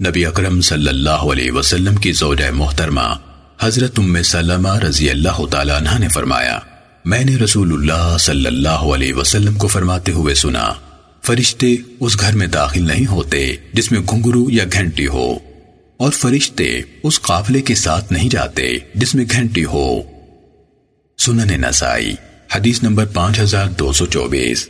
نبی اکرم صلی اللہ علیہ وسلم کی زوجہ محترمہ حضرت ام سلمہ رضی اللہ تعالیٰ عنہ نے فرمایا، میں نے رسول اللہ صلی اللہ علیہ وسلم کو فرماتے ہوئے سنا، فرشتے اس گھر میں داخل نہیں ہوتے جس میں گھنگرو یا گھنٹی ہو، اور فرشتے اس قافلے کے ساتھ نہیں جاتے جس میں گھنٹی ہو۔ سنن نسائی، حدیث نمبر پانچ ہزار دو سو چوبیس۔